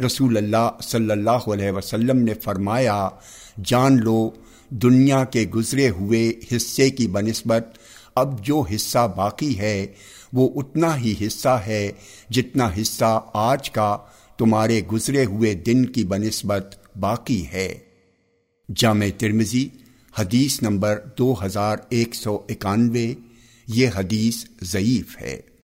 رسول اللہ صلی اللہ علیہ وسلم نے فرمایا، جان لو، دنیا کے گزرے ہوئے حصے کی بنسبت اب جو حصہ باقی ہے، وہ اتنا ہی حصہ ہے جتنا حصہ آج کا تمہارے گزرے ہوئے دن کی بنسبت باقی ہے۔ جامع ترمزی حدیث نمبر دو ہزار ایک سو اکانوے، یہ حدیث ضعیف ہے۔